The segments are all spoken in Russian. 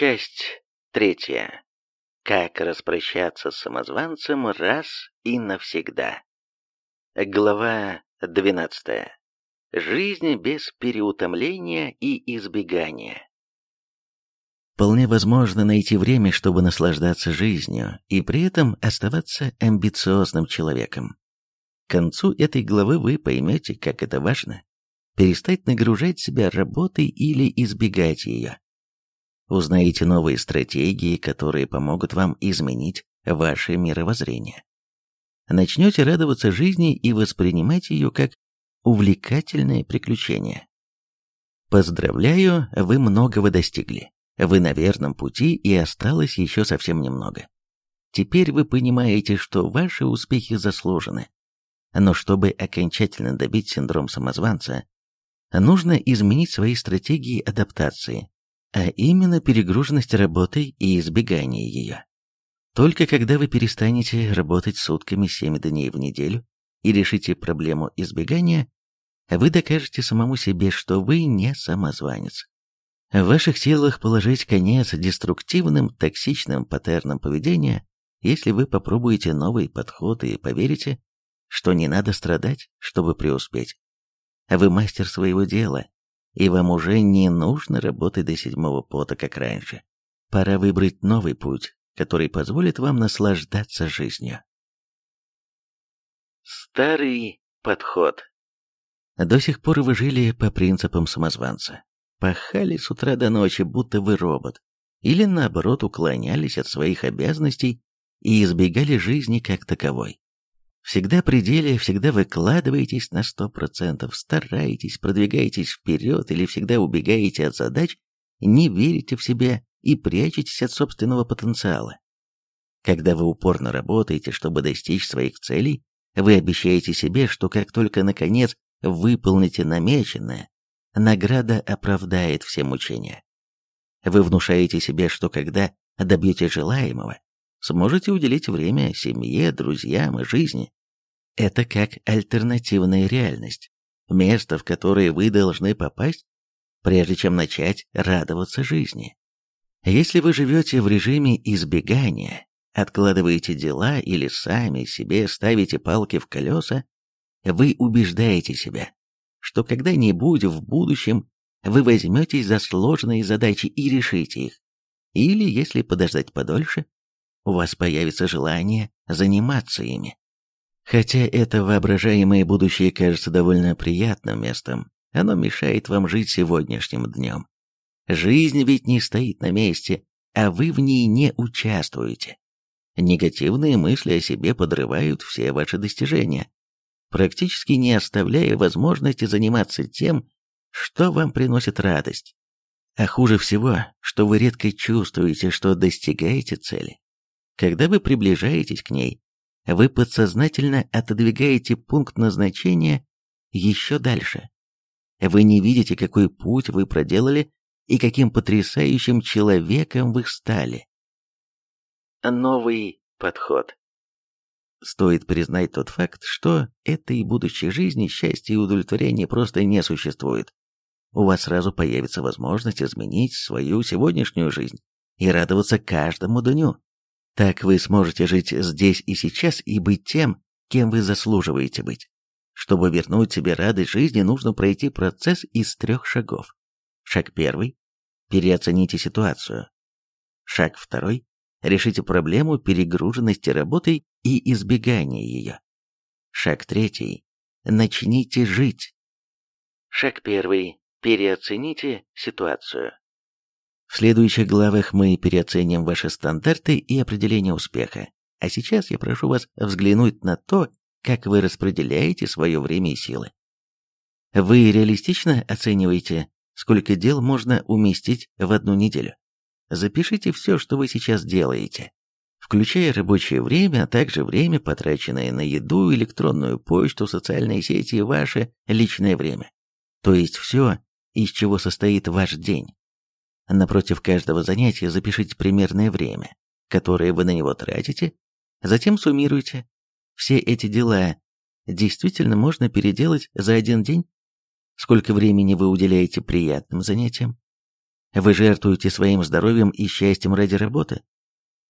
Часть третья. Как распрощаться с самозванцем раз и навсегда. Глава двенадцатая. Жизнь без переутомления и избегания. Вполне возможно найти время, чтобы наслаждаться жизнью и при этом оставаться амбициозным человеком. К концу этой главы вы поймете, как это важно. Перестать нагружать себя работой или избегать ее. Узнаете новые стратегии, которые помогут вам изменить ваше мировоззрение. Начнете радоваться жизни и воспринимать ее как увлекательное приключение. Поздравляю, вы многого достигли. Вы на верном пути и осталось еще совсем немного. Теперь вы понимаете, что ваши успехи заслужены. Но чтобы окончательно добить синдром самозванца, нужно изменить свои стратегии адаптации, а именно перегруженность работой и избегание ее. Только когда вы перестанете работать сутками 7 дней в неделю и решите проблему избегания, вы докажете самому себе, что вы не самозванец. В ваших силах положить конец деструктивным, токсичным паттернам поведения, если вы попробуете новый подход и поверите, что не надо страдать, чтобы преуспеть. Вы мастер своего дела, и вам уже не нужно работать до седьмого пота, как раньше. Пора выбрать новый путь, который позволит вам наслаждаться жизнью. Старый подход. До сих пор вы жили по принципам самозванца пахали с утра до ночи, будто вы робот, или наоборот уклонялись от своих обязанностей и избегали жизни как таковой. Всегда при деле, всегда выкладываетесь на сто процентов, стараетесь, продвигаетесь вперед или всегда убегаете от задач, не верите в себя и прячетесь от собственного потенциала. Когда вы упорно работаете, чтобы достичь своих целей, вы обещаете себе, что как только наконец выполните намеченное, награда оправдает все мучения. Вы внушаете себе, что когда добьете желаемого, сможете уделить время семье, друзьям и жизни. Это как альтернативная реальность, место, в которое вы должны попасть, прежде чем начать радоваться жизни. Если вы живете в режиме избегания, откладываете дела или сами себе ставите палки в колеса, вы убеждаете себя, что когда-нибудь в будущем вы возьметесь за сложные задачи и решите их. Или, если подождать подольше, у вас появится желание заниматься ими. Хотя это воображаемое будущее кажется довольно приятным местом, оно мешает вам жить сегодняшним днем. Жизнь ведь не стоит на месте, а вы в ней не участвуете. Негативные мысли о себе подрывают все ваши достижения, практически не оставляя возможности заниматься тем, что вам приносит радость. А хуже всего, что вы редко чувствуете, что достигаете цели. Когда вы приближаетесь к ней, вы подсознательно отодвигаете пункт назначения еще дальше. Вы не видите, какой путь вы проделали и каким потрясающим человеком вы стали. Новый подход. Стоит признать тот факт, что этой будущей жизни счастья и удовлетворения просто не существует. У вас сразу появится возможность изменить свою сегодняшнюю жизнь и радоваться каждому дню. Так вы сможете жить здесь и сейчас и быть тем, кем вы заслуживаете быть. Чтобы вернуть себе радость жизни, нужно пройти процесс из трех шагов. Шаг первый – переоцените ситуацию. Шаг второй Решите проблему перегруженности работой и избегания ее. Шаг третий. Начните жить. Шаг первый. Переоцените ситуацию. В следующих главах мы переоценим ваши стандарты и определение успеха. А сейчас я прошу вас взглянуть на то, как вы распределяете свое время и силы. Вы реалистично оцениваете, сколько дел можно уместить в одну неделю? Запишите все, что вы сейчас делаете, включая рабочее время, а также время, потраченное на еду, электронную почту, социальные сети и ваше личное время. То есть все, из чего состоит ваш день. Напротив каждого занятия запишите примерное время, которое вы на него тратите, затем суммируйте. Все эти дела действительно можно переделать за один день? Сколько времени вы уделяете приятным занятиям? Вы жертвуете своим здоровьем и счастьем ради работы.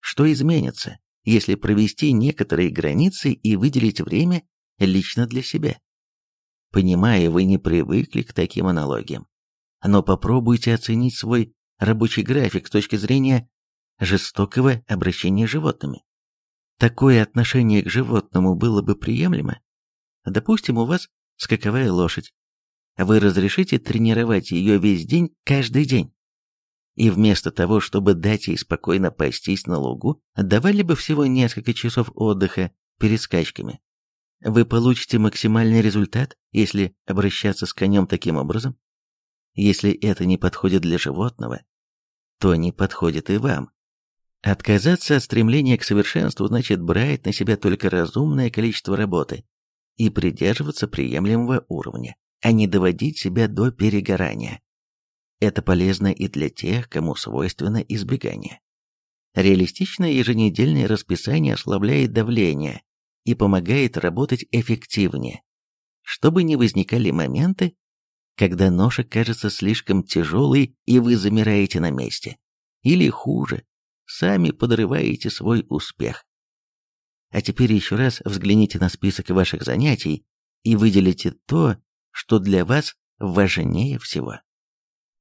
Что изменится, если провести некоторые границы и выделить время лично для себя? Понимаю, вы не привыкли к таким аналогиям, но попробуйте оценить свой рабочий график с точки зрения жестокого обращения с животными. Такое отношение к животному было бы приемлемо? Допустим, у вас скаковая лошадь. Вы разрешите тренировать ее весь день, каждый день. И вместо того, чтобы дать ей спокойно пастись на лугу, давали бы всего несколько часов отдыха перед скачками. Вы получите максимальный результат, если обращаться с конем таким образом. Если это не подходит для животного, то не подходит и вам. Отказаться от стремления к совершенству значит брать на себя только разумное количество работы и придерживаться приемлемого уровня, а не доводить себя до перегорания. Это полезно и для тех, кому свойственно избегание. Реалистичное еженедельное расписание ослабляет давление и помогает работать эффективнее, чтобы не возникали моменты, когда ноша кажется слишком тяжелой и вы замираете на месте. Или хуже, сами подрываете свой успех. А теперь еще раз взгляните на список ваших занятий и выделите то, что для вас важнее всего.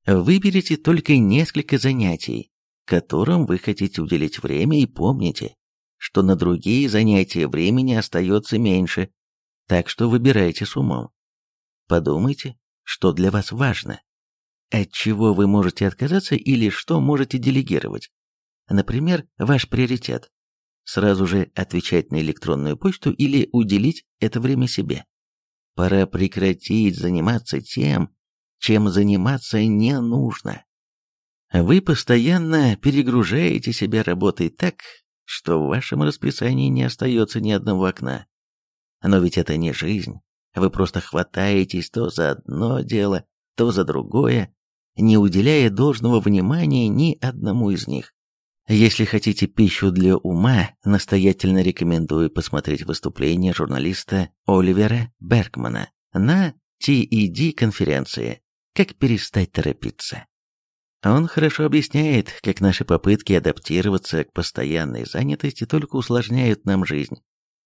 Выберите только несколько занятий, которым вы хотите уделить время и помните, что на другие занятия времени остается меньше, так что выбирайте с умом. Подумайте, что для вас важно, от чего вы можете отказаться или что можете делегировать. Например, ваш приоритет. Сразу же отвечать на электронную почту или уделить это время себе. Пора прекратить заниматься тем, чем заниматься не нужно. Вы постоянно перегружаете себя работой так, что в вашем расписании не остается ни одного окна. Но ведь это не жизнь. Вы просто хватаетесь то за одно дело, то за другое, не уделяя должного внимания ни одному из них. Если хотите пищу для ума, настоятельно рекомендую посмотреть выступление журналиста Оливера Беркмана на TED-конференции «Как перестать торопиться». Он хорошо объясняет, как наши попытки адаптироваться к постоянной занятости только усложняют нам жизнь,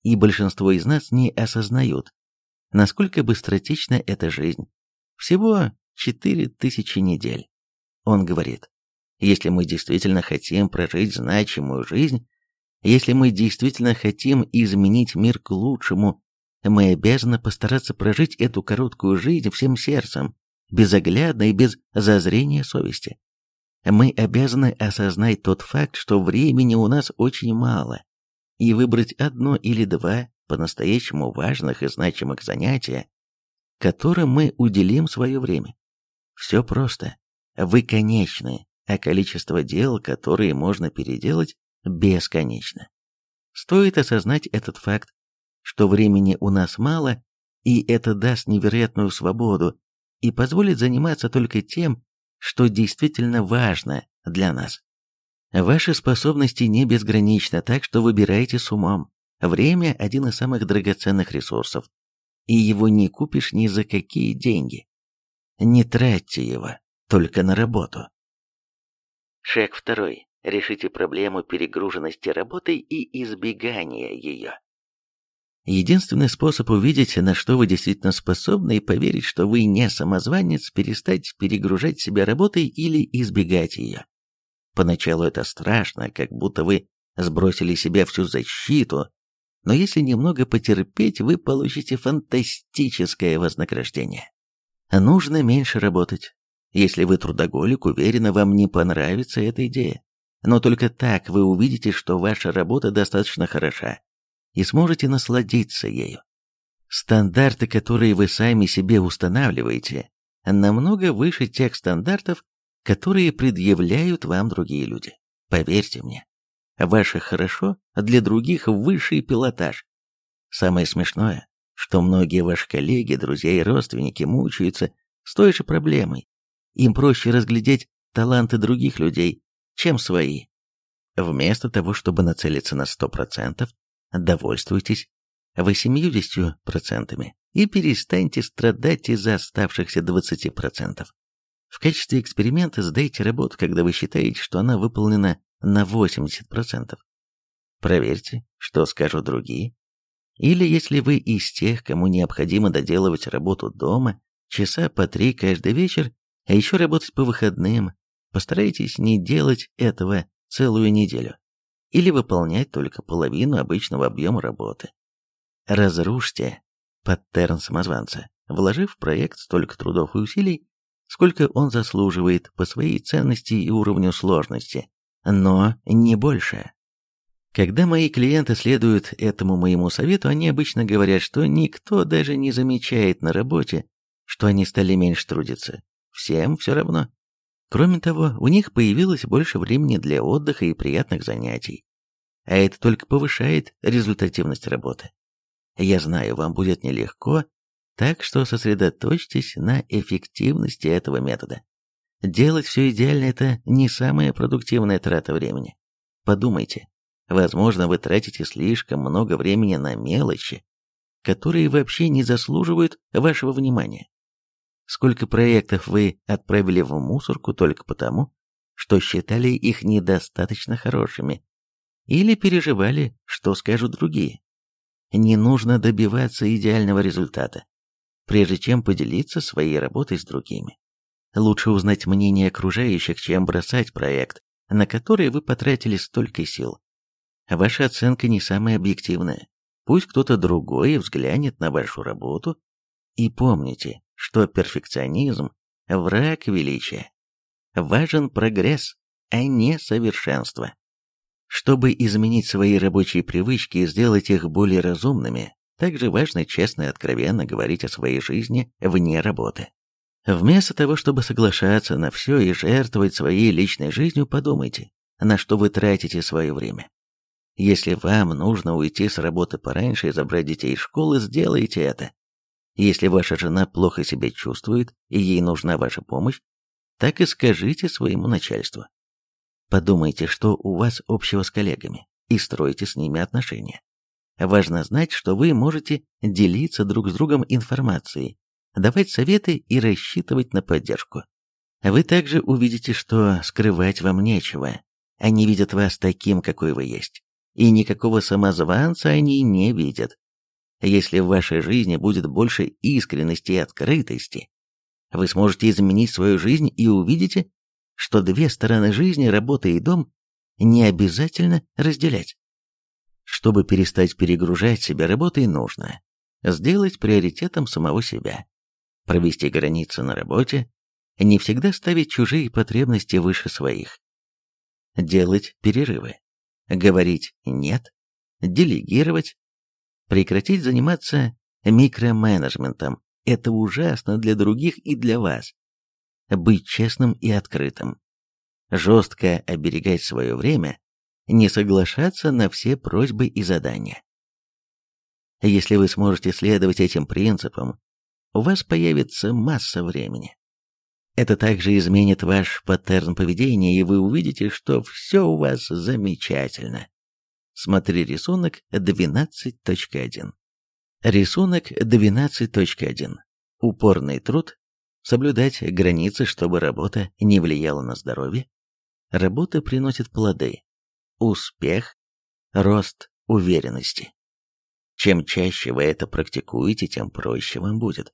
и большинство из нас не осознают, насколько быстротечна эта жизнь. Всего 4000 недель. Он говорит, если мы действительно хотим прожить значимую жизнь, если мы действительно хотим изменить мир к лучшему, мы обязаны постараться прожить эту короткую жизнь всем сердцем, безоглядно и без зазрения совести. Мы обязаны осознать тот факт, что времени у нас очень мало, и выбрать одно или два по-настоящему важных и значимых занятия, которым мы уделим свое время. Все просто. Вы конечны, а количество дел, которые можно переделать, бесконечно. Стоит осознать этот факт, что времени у нас мало, и это даст невероятную свободу и позволит заниматься только тем, что действительно важно для нас. Ваши способности не безграничны, так что выбирайте с умом. Время – один из самых драгоценных ресурсов, и его не купишь ни за какие деньги. Не тратьте его только на работу. Шаг второй. Решите проблему перегруженности работой и избегания ее. Единственный способ увидеть, на что вы действительно способны, и поверить, что вы не самозванец, перестать перегружать себя работой или избегать ее. Поначалу это страшно, как будто вы сбросили себе всю защиту, но если немного потерпеть, вы получите фантастическое вознаграждение. Нужно меньше работать, если вы трудоголик, уверенно, вам не понравится эта идея. Но только так вы увидите, что ваша работа достаточно хороша, и сможете насладиться ею. Стандарты, которые вы сами себе устанавливаете, намного выше тех стандартов, которые предъявляют вам другие люди. Поверьте мне, ваше хорошо для других высший пилотаж. Самое смешное, что многие ваши коллеги, друзья и родственники мучаются с той же проблемой, им проще разглядеть таланты других людей, чем свои. Вместо того, чтобы нацелиться на 100%, довольствуйтесь 80% и перестаньте страдать из-за оставшихся 20%. В качестве эксперимента сдайте работу, когда вы считаете, что она выполнена на 80%. Проверьте, что скажут другие. Или если вы из тех, кому необходимо доделывать работу дома, часа по три каждый вечер, а еще работать по выходным, постарайтесь не делать этого целую неделю. Или выполнять только половину обычного объема работы. Разрушьте паттерн самозванца, вложив в проект столько трудов и усилий, сколько он заслуживает по своей ценности и уровню сложности, но не больше. Когда мои клиенты следуют этому моему совету, они обычно говорят, что никто даже не замечает на работе, что они стали меньше трудиться. Всем все равно. Кроме того, у них появилось больше времени для отдыха и приятных занятий. А это только повышает результативность работы. Я знаю, вам будет нелегко, так что сосредоточьтесь на эффективности этого метода. Делать все идеально – это не самая продуктивная трата времени. Подумайте, возможно, вы тратите слишком много времени на мелочи, которые вообще не заслуживают вашего внимания. Сколько проектов вы отправили в мусорку только потому, что считали их недостаточно хорошими, или переживали, что скажут другие. Не нужно добиваться идеального результата, прежде чем поделиться своей работой с другими. Лучше узнать мнение окружающих, чем бросать проект, на который вы потратили столько сил. Ваша оценка не самая объективная. Пусть кто-то другой взглянет на вашу работу. И помните, что перфекционизм – враг величия. Важен прогресс, а не совершенство. Чтобы изменить свои рабочие привычки и сделать их более разумными, также важно честно и откровенно говорить о своей жизни вне работы. Вместо того, чтобы соглашаться на все и жертвовать своей личной жизнью, подумайте, на что вы тратите свое время. Если вам нужно уйти с работы пораньше и забрать детей из школы, сделайте это. Если ваша жена плохо себя чувствует и ей нужна ваша помощь, так и скажите своему начальству. Подумайте, что у вас общего с коллегами, и стройте с ними отношения. Важно знать, что вы можете делиться друг с другом информацией, давать советы и рассчитывать на поддержку. Вы также увидите, что скрывать вам нечего. Они видят вас таким, какой вы есть. И никакого самозванца они не видят. Если в вашей жизни будет больше искренности и открытости, вы сможете изменить свою жизнь и увидите, что две стороны жизни, работа и дом, не обязательно разделять. Чтобы перестать перегружать себя работой, нужно сделать приоритетом самого себя, провести границы на работе, не всегда ставить чужие потребности выше своих, делать перерывы, говорить «нет», делегировать, прекратить заниматься микроменеджментом. Это ужасно для других и для вас. Быть честным и открытым, жестко оберегать свое время, не соглашаться на все просьбы и задания. Если вы сможете следовать этим принципам, у вас появится масса времени. Это также изменит ваш паттерн поведения, и вы увидите, что все у вас замечательно. Смотри рисунок 12.1. Рисунок 12.1. Упорный труд соблюдать границы, чтобы работа не влияла на здоровье. Работа приносит плоды, успех, рост уверенности. Чем чаще вы это практикуете, тем проще вам будет.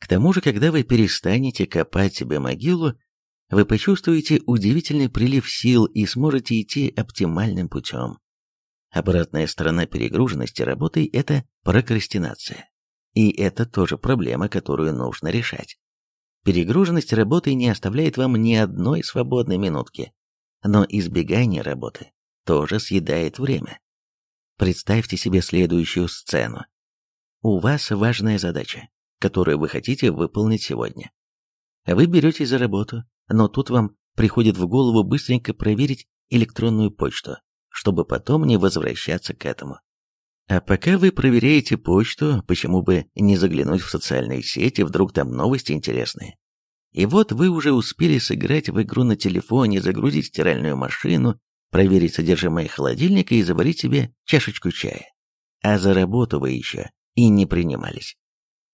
К тому же, когда вы перестанете копать себе могилу, вы почувствуете удивительный прилив сил и сможете идти оптимальным путем. Обратная сторона перегруженности работой – это прокрастинация. И это тоже проблема, которую нужно решать. Перегруженность работы не оставляет вам ни одной свободной минутки, но избегание работы тоже съедает время. Представьте себе следующую сцену. У вас важная задача, которую вы хотите выполнить сегодня. Вы беретесь за работу, но тут вам приходит в голову быстренько проверить электронную почту, чтобы потом не возвращаться к этому. А пока вы проверяете почту, почему бы не заглянуть в социальные сети, вдруг там новости интересные. И вот вы уже успели сыграть в игру на телефоне, загрузить стиральную машину, проверить содержимое холодильника и заварить себе чашечку чая. А за работу вы еще и не принимались.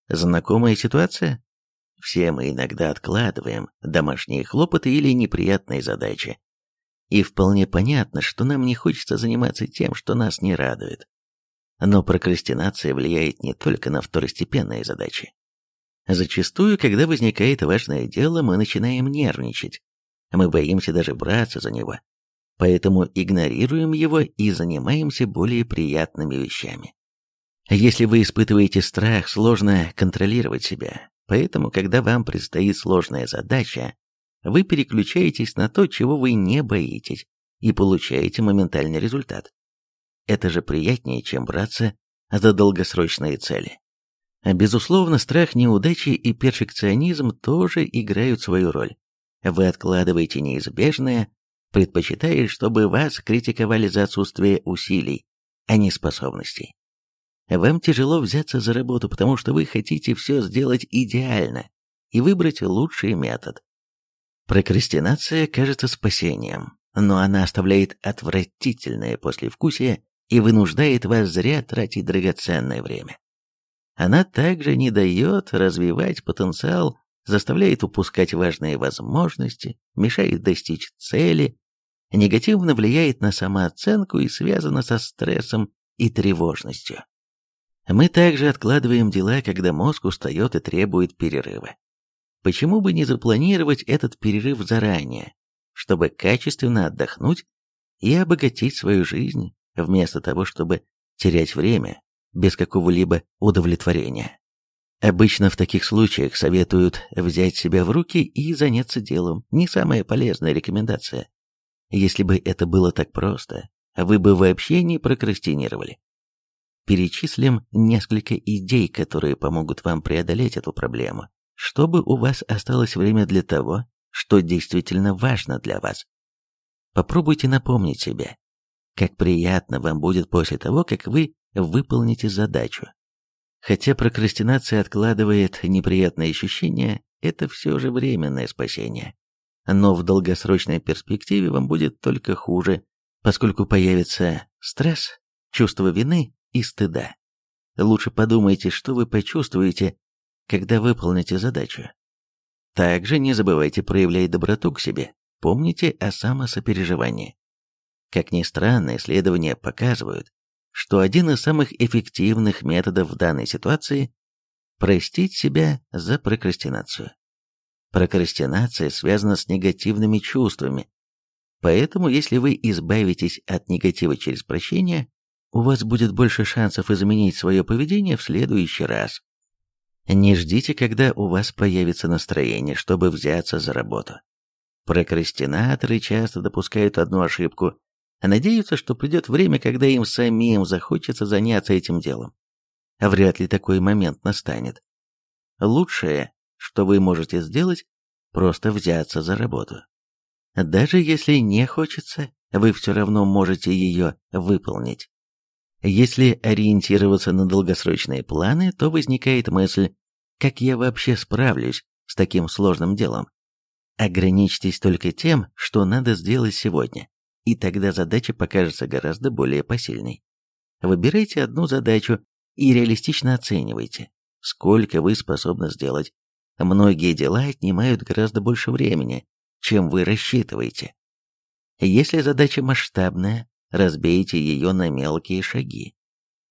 Знакомая ситуация? Все мы иногда откладываем домашние хлопоты или неприятные задачи. И вполне понятно, что нам не хочется заниматься тем, что нас не радует. Но прокрастинация влияет не только на второстепенные задачи. Зачастую, когда возникает важное дело, мы начинаем нервничать. Мы боимся даже браться за него. Поэтому игнорируем его и занимаемся более приятными вещами. Если вы испытываете страх, сложно контролировать себя. Поэтому, когда вам предстоит сложная задача, вы переключаетесь на то, чего вы не боитесь, и получаете моментальный результат. Это же приятнее, чем браться за долгосрочные цели. Безусловно, страх неудачи и перфекционизм тоже играют свою роль. Вы откладываете неизбежное, предпочитая, чтобы вас критиковали за отсутствие усилий, а не способностей. Вам тяжело взяться за работу, потому что вы хотите все сделать идеально и выбрать лучший метод. Прокрастинация кажется спасением, но она оставляет отвратительное послевкусие и вынуждает вас зря тратить драгоценное время. Она также не дает развивать потенциал, заставляет упускать важные возможности, мешает достичь цели, негативно влияет на самооценку и связана со стрессом и тревожностью. Мы также откладываем дела, когда мозг устает и требует перерыва. Почему бы не запланировать этот перерыв заранее, чтобы качественно отдохнуть и обогатить свою жизнь, вместо того, чтобы терять время без какого-либо удовлетворения? Обычно в таких случаях советуют взять себя в руки и заняться делом. Не самая полезная рекомендация. Если бы это было так просто, вы бы вообще не прокрастинировали. Перечислим несколько идей, которые помогут вам преодолеть эту проблему, чтобы у вас осталось время для того, что действительно важно для вас. Попробуйте напомнить себе, как приятно вам будет после того, как вы выполните задачу. Хотя прокрастинация откладывает неприятные ощущения, это все же временное спасение но в долгосрочной перспективе вам будет только хуже, поскольку появится стресс, чувство вины и стыда. Лучше подумайте, что вы почувствуете, когда выполните задачу. Также не забывайте проявлять доброту к себе, помните о самосопереживании. Как ни странно, исследования показывают, что один из самых эффективных методов в данной ситуации – простить себя за прокрастинацию. Прокрастинация связана с негативными чувствами. Поэтому, если вы избавитесь от негатива через прощение, у вас будет больше шансов изменить свое поведение в следующий раз. Не ждите, когда у вас появится настроение, чтобы взяться за работу. Прокрастинаторы часто допускают одну ошибку, а надеются, что придет время, когда им самим захочется заняться этим делом. Вряд ли такой момент настанет. Лучшее что вы можете сделать, просто взяться за работу. Даже если не хочется, вы все равно можете ее выполнить. Если ориентироваться на долгосрочные планы, то возникает мысль, как я вообще справлюсь с таким сложным делом. Ограничьтесь только тем, что надо сделать сегодня, и тогда задача покажется гораздо более посильной. Выбирайте одну задачу и реалистично оценивайте, сколько вы способны сделать, Многие дела отнимают гораздо больше времени, чем вы рассчитываете. Если задача масштабная, разбейте ее на мелкие шаги.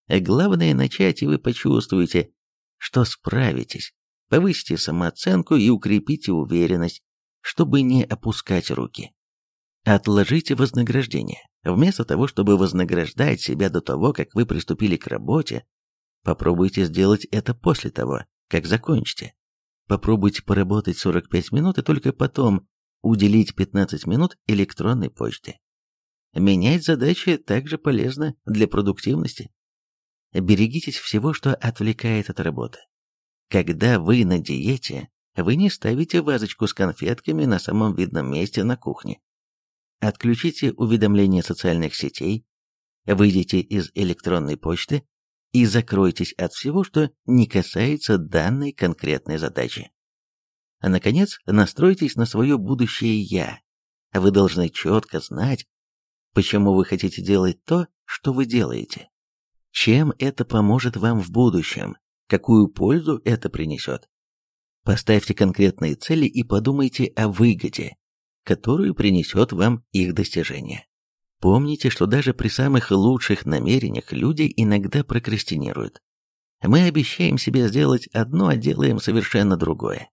Главное начать, и вы почувствуете, что справитесь. Повысьте самооценку и укрепите уверенность, чтобы не опускать руки. Отложите вознаграждение. Вместо того, чтобы вознаграждать себя до того, как вы приступили к работе, попробуйте сделать это после того, как закончите. Попробуйте поработать 45 минут и только потом уделить 15 минут электронной почте. Менять задачи также полезно для продуктивности. Берегитесь всего, что отвлекает от работы. Когда вы на диете, вы не ставите вазочку с конфетками на самом видном месте на кухне. Отключите уведомления социальных сетей, выйдите из электронной почты и закройтесь от всего, что не касается данной конкретной задачи. А наконец, настройтесь на свое будущее «я». Вы должны четко знать, почему вы хотите делать то, что вы делаете. Чем это поможет вам в будущем, какую пользу это принесет. Поставьте конкретные цели и подумайте о выгоде, которую принесет вам их достижение. Помните, что даже при самых лучших намерениях люди иногда прокрастинируют. Мы обещаем себе сделать одно, а делаем совершенно другое.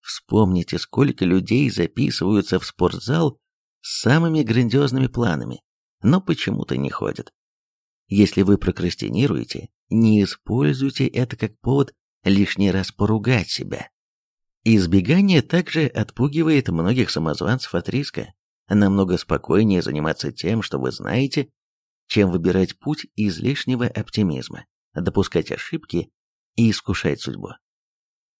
Вспомните, сколько людей записываются в спортзал с самыми грандиозными планами, но почему-то не ходят. Если вы прокрастинируете, не используйте это как повод лишний раз поругать себя. Избегание также отпугивает многих самозванцев от риска. Намного спокойнее заниматься тем, что вы знаете, чем выбирать путь излишнего оптимизма, допускать ошибки и искушать судьбу.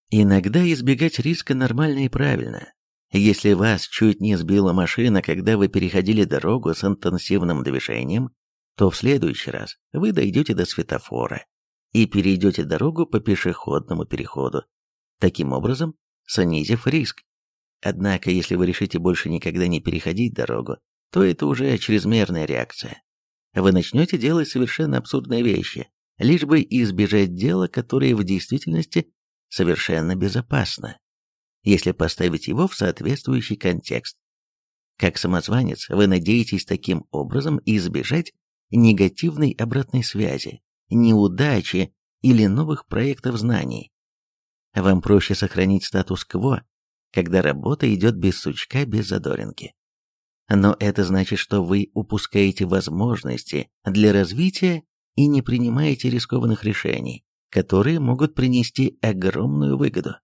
Иногда избегать риска нормально и правильно. Если вас чуть не сбила машина, когда вы переходили дорогу с интенсивным движением, то в следующий раз вы дойдете до светофора и перейдете дорогу по пешеходному переходу, таким образом снизив риск. Однако, если вы решите больше никогда не переходить дорогу, то это уже чрезмерная реакция. Вы начнете делать совершенно абсурдные вещи, лишь бы избежать дела, которое в действительности совершенно безопасно, если поставить его в соответствующий контекст. Как самозванец, вы надеетесь таким образом избежать негативной обратной связи, неудачи или новых проектов знаний. Вам проще сохранить статус-кво, когда работа идет без сучка, без задоринки. Но это значит, что вы упускаете возможности для развития и не принимаете рискованных решений, которые могут принести огромную выгоду.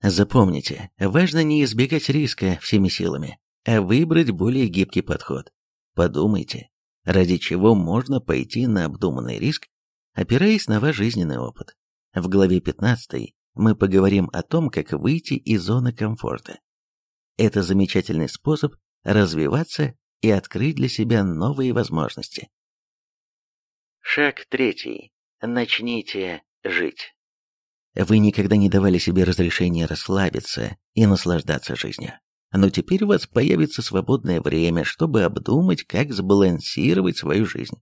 Запомните, важно не избегать риска всеми силами, а выбрать более гибкий подход. Подумайте, ради чего можно пойти на обдуманный риск, опираясь на ваш жизненный опыт. В главе 15 мы поговорим о том, как выйти из зоны комфорта. Это замечательный способ развиваться и открыть для себя новые возможности. Шаг третий. Начните жить. Вы никогда не давали себе разрешения расслабиться и наслаждаться жизнью. Но теперь у вас появится свободное время, чтобы обдумать, как сбалансировать свою жизнь.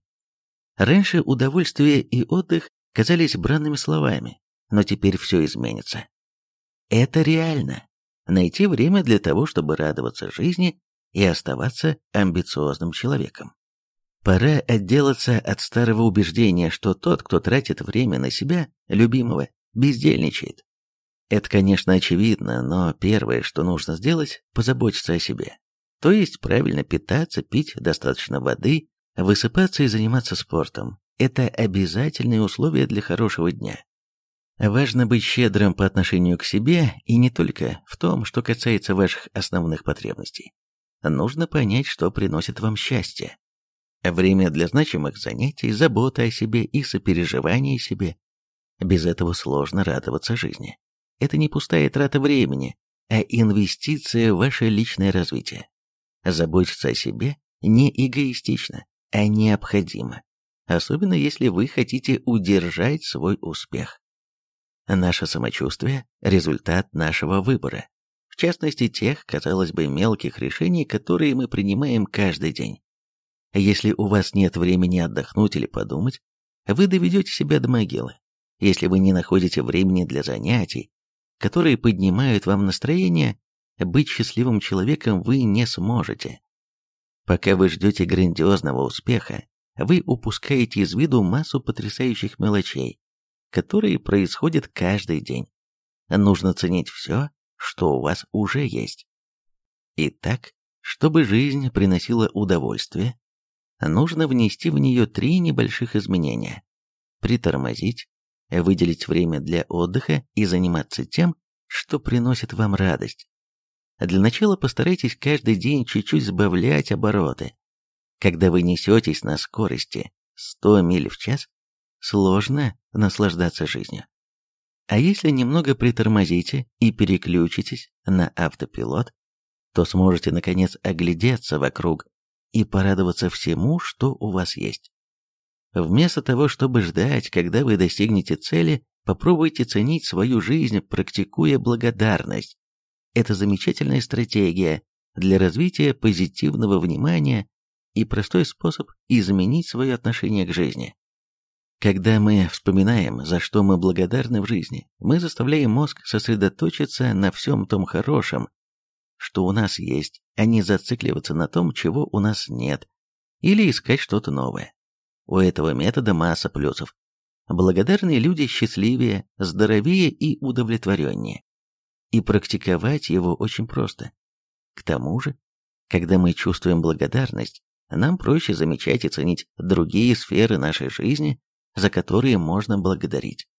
Раньше удовольствие и отдых казались бранными словами, но теперь все изменится. Это реально. Найти время для того, чтобы радоваться жизни и оставаться амбициозным человеком. Пора отделаться от старого убеждения, что тот, кто тратит время на себя, любимого, бездельничает. Это, конечно, очевидно, но первое, что нужно сделать, позаботиться о себе. То есть правильно питаться, пить достаточно воды, высыпаться и заниматься спортом. Это обязательные условия для хорошего дня. Важно быть щедрым по отношению к себе и не только в том, что касается ваших основных потребностей. Нужно понять, что приносит вам счастье. Время для значимых занятий, заботы о себе и сопереживания себе. Без этого сложно радоваться жизни. Это не пустая трата времени, а инвестиция в ваше личное развитие. Заботиться о себе не эгоистично, а необходимо, особенно если вы хотите удержать свой успех. Наше самочувствие – результат нашего выбора, в частности тех, казалось бы, мелких решений, которые мы принимаем каждый день. Если у вас нет времени отдохнуть или подумать, вы доведете себя до могилы. Если вы не находите времени для занятий, которые поднимают вам настроение, быть счастливым человеком вы не сможете. Пока вы ждете грандиозного успеха, вы упускаете из виду массу потрясающих мелочей, которые происходят каждый день. Нужно ценить все, что у вас уже есть. Итак, чтобы жизнь приносила удовольствие, нужно внести в нее три небольших изменения. Притормозить, выделить время для отдыха и заниматься тем, что приносит вам радость. Для начала постарайтесь каждый день чуть-чуть сбавлять обороты. Когда вы несетесь на скорости 100 миль в час, сложно наслаждаться жизнью. А если немного притормозите и переключитесь на автопилот, то сможете наконец оглядеться вокруг и порадоваться всему, что у вас есть. Вместо того, чтобы ждать, когда вы достигнете цели, попробуйте ценить свою жизнь, практикуя благодарность. Это замечательная стратегия для развития позитивного внимания и простой способ изменить свое отношение к жизни. Когда мы вспоминаем, за что мы благодарны в жизни, мы заставляем мозг сосредоточиться на всем том хорошем, что у нас есть, а не зацикливаться на том, чего у нас нет, или искать что-то новое. У этого метода масса плюсов. Благодарные люди счастливее, здоровее и удовлетвореннее. И практиковать его очень просто. К тому же, когда мы чувствуем благодарность, нам проще замечать и ценить другие сферы нашей жизни, за которые можно благодарить.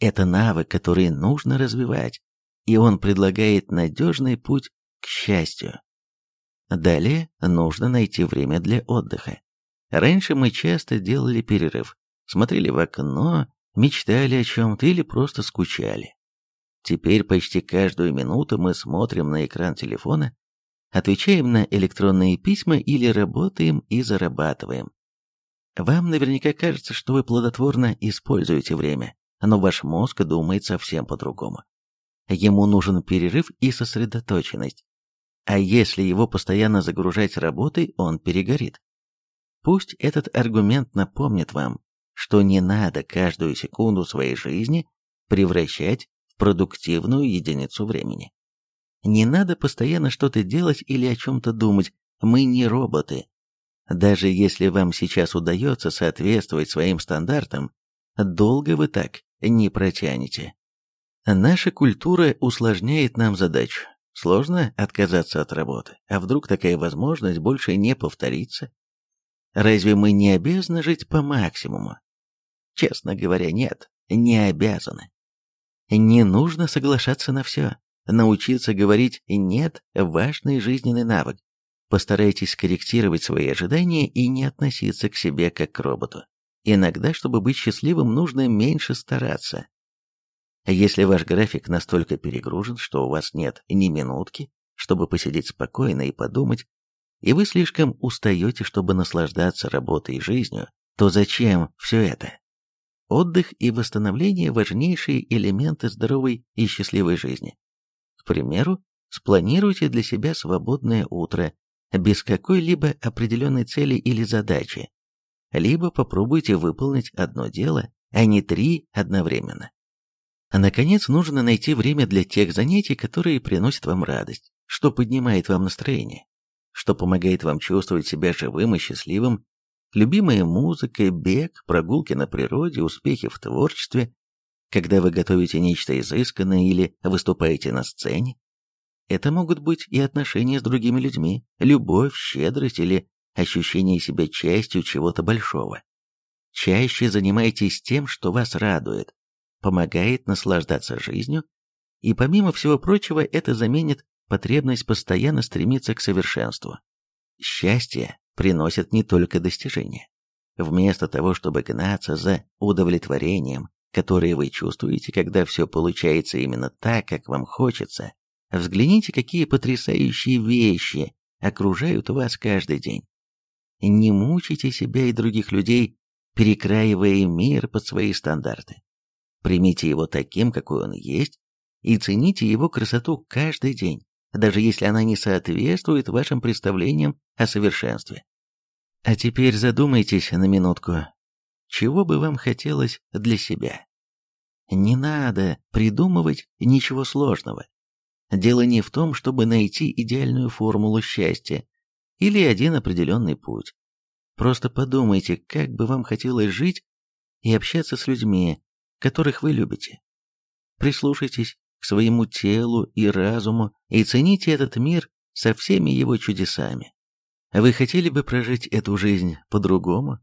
Это навык, который нужно развивать, и он предлагает надежный путь к счастью. Далее нужно найти время для отдыха. Раньше мы часто делали перерыв, смотрели в окно, мечтали о чем-то или просто скучали. Теперь почти каждую минуту мы смотрим на экран телефона, отвечаем на электронные письма или работаем и зарабатываем. Вам наверняка кажется, что вы плодотворно используете время, но ваш мозг думает совсем по-другому. Ему нужен перерыв и сосредоточенность. А если его постоянно загружать работой, он перегорит. Пусть этот аргумент напомнит вам, что не надо каждую секунду своей жизни превращать в продуктивную единицу времени. Не надо постоянно что-то делать или о чем-то думать, мы не роботы. Даже если вам сейчас удается соответствовать своим стандартам, долго вы так не протянете. Наша культура усложняет нам задачу. Сложно отказаться от работы, а вдруг такая возможность больше не повторится? Разве мы не обязаны жить по максимуму? Честно говоря, нет, не обязаны. Не нужно соглашаться на все. Научиться говорить «нет» – важный жизненный навык. Постарайтесь скорректировать свои ожидания и не относиться к себе как к роботу. Иногда, чтобы быть счастливым, нужно меньше стараться, если ваш график настолько перегружен, что у вас нет ни минутки, чтобы посидеть спокойно и подумать, и вы слишком устаете, чтобы наслаждаться работой и жизнью, то зачем все это? Отдых и восстановление – важнейшие элементы здоровой и счастливой жизни. К примеру, спланируйте для себя свободное утро, без какой-либо определенной цели или задачи, либо попробуйте выполнить одно дело, а не три одновременно. А наконец, нужно найти время для тех занятий, которые приносят вам радость, что поднимает вам настроение, что помогает вам чувствовать себя живым и счастливым. Любимая музыка, бег, прогулки на природе, успехи в творчестве, когда вы готовите нечто изысканное или выступаете на сцене. Это могут быть и отношения с другими людьми, любовь, щедрость или ощущение себя частью чего-то большого. Чаще занимайтесь тем, что вас радует, помогает наслаждаться жизнью, и помимо всего прочего это заменит потребность постоянно стремиться к совершенству. Счастье приносит не только достижения. Вместо того, чтобы гнаться за удовлетворением, которое вы чувствуете, когда все получается именно так, как вам хочется, взгляните, какие потрясающие вещи окружают вас каждый день. Не мучайте себя и других людей, перекраивая мир под свои стандарты. Примите его таким, какой он есть, и цените его красоту каждый день, даже если она не соответствует вашим представлениям о совершенстве. А теперь задумайтесь на минутку, чего бы вам хотелось для себя. Не надо придумывать ничего сложного. Дело не в том, чтобы найти идеальную формулу счастья или один определенный путь. Просто подумайте, как бы вам хотелось жить и общаться с людьми, которых вы любите. Прислушайтесь к своему телу и разуму и цените этот мир со всеми его чудесами. Вы хотели бы прожить эту жизнь по-другому?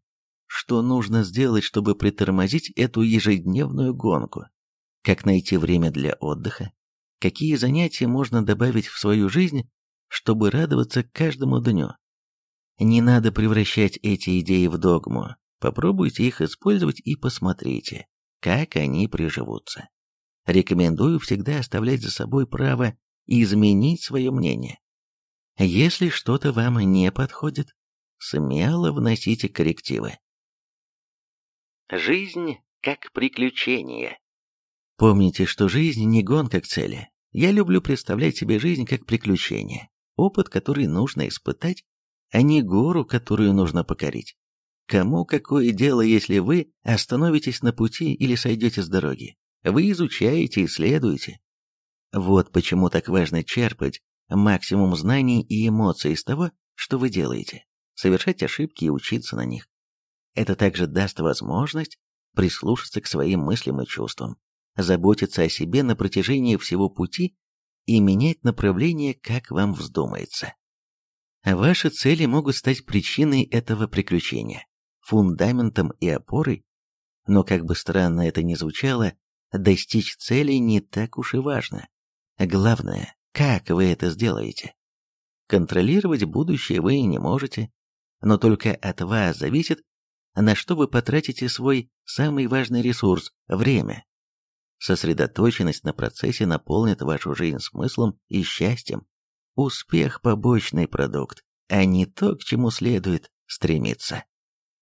Что нужно сделать, чтобы притормозить эту ежедневную гонку? Как найти время для отдыха? Какие занятия можно добавить в свою жизнь, чтобы радоваться каждому дню? Не надо превращать эти идеи в догму. Попробуйте их использовать и посмотрите, как они приживутся. Рекомендую всегда оставлять за собой право изменить свое мнение. Если что-то вам не подходит, смело вносите коррективы. Жизнь как приключение. Помните, что жизнь не гонка к цели. Я люблю представлять себе жизнь как приключение, опыт, который нужно испытать, а не гору, которую нужно покорить. Кому какое дело, если вы остановитесь на пути или сойдете с дороги? Вы изучаете, исследуете. Вот почему так важно черпать максимум знаний и эмоций из того, что вы делаете, совершать ошибки и учиться на них. Это также даст возможность прислушаться к своим мыслям и чувствам, заботиться о себе на протяжении всего пути и менять направление, как вам вздумается. Ваши цели могут стать причиной этого приключения, фундаментом и опорой, но как бы странно это ни звучало, достичь цели не так уж и важно. Главное, как вы это сделаете. Контролировать будущее вы не можете, но только от вас зависит, на что вы потратите свой самый важный ресурс – время. Сосредоточенность на процессе наполнит вашу жизнь смыслом и счастьем. Успех – побочный продукт, а не то, к чему следует стремиться.